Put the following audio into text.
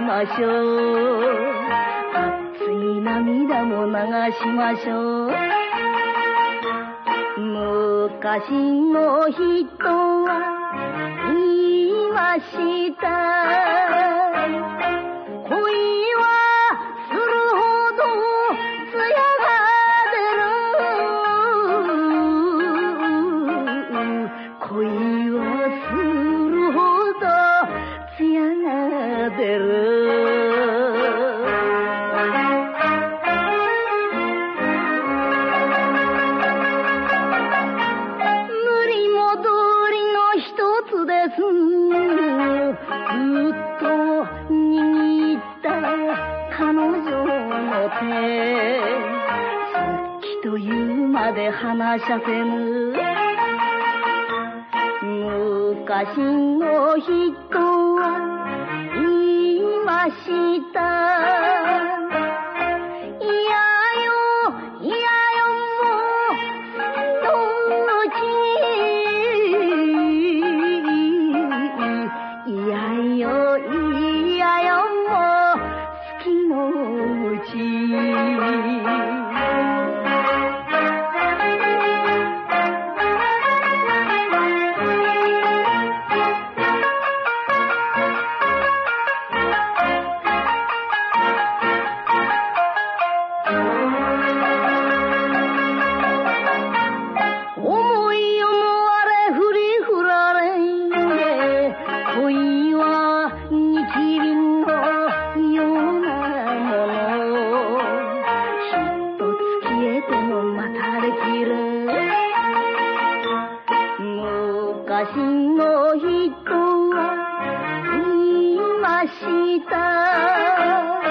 ましょう。熱い涙も流しましょう。昔の人は言いましたというまで話しゃせぬ。昔の人は言いました。昔の人は言いました。